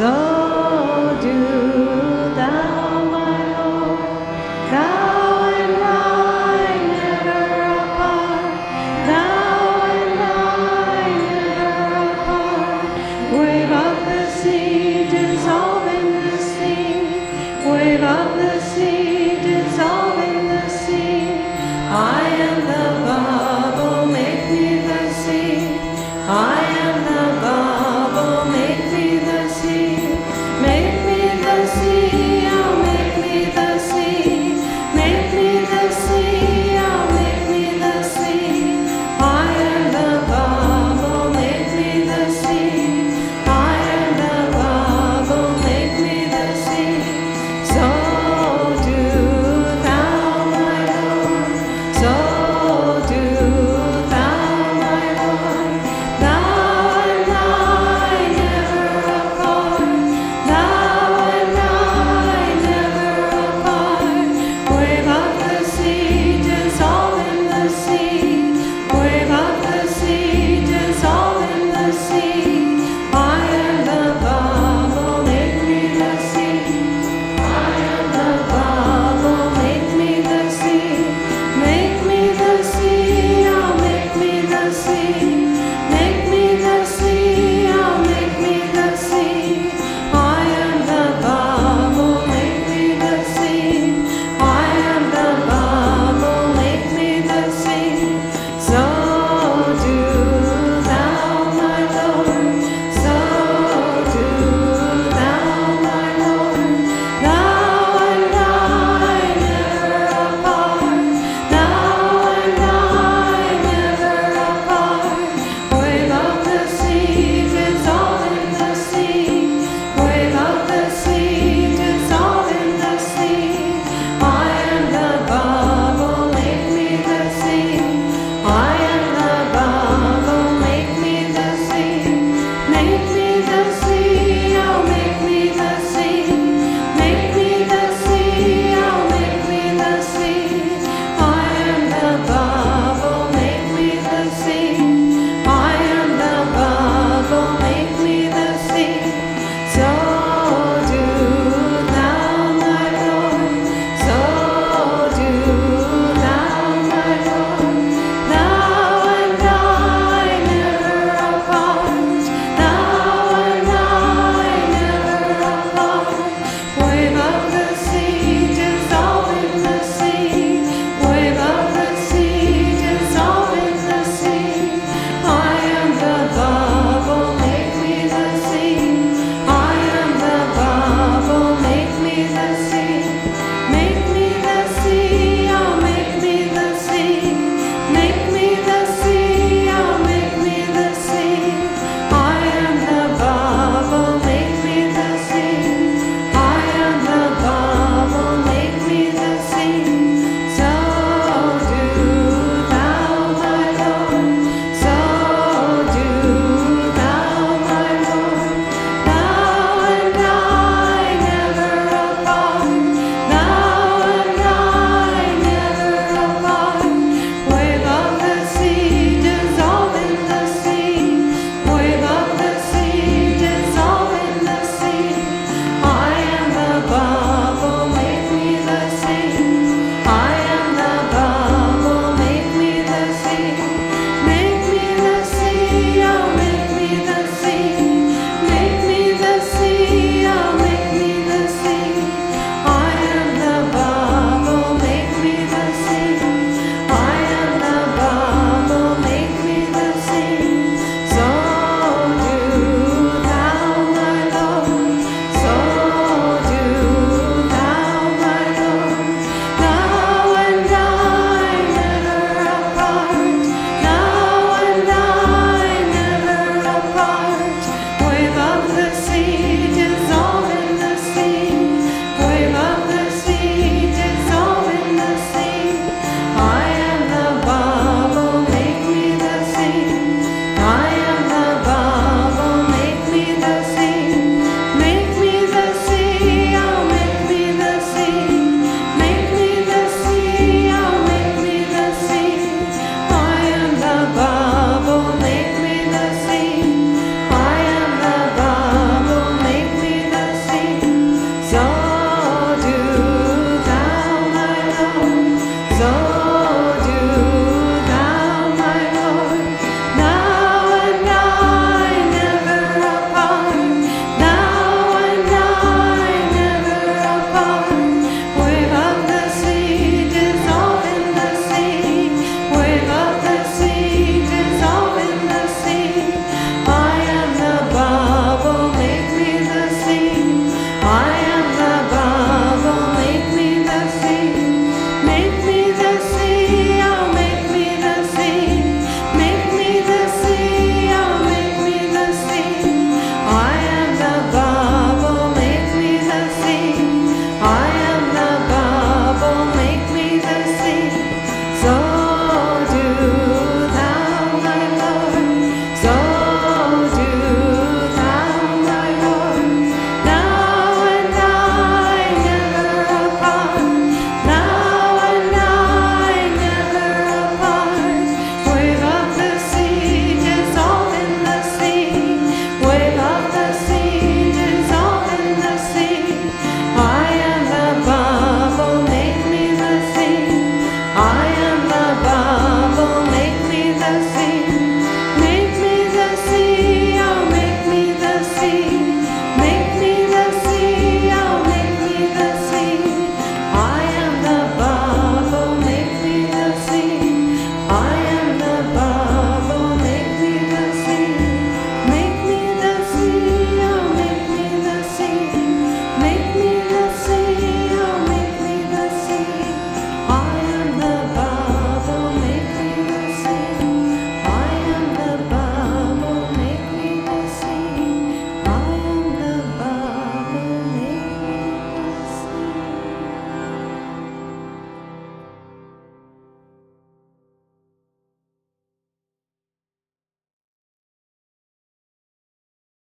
So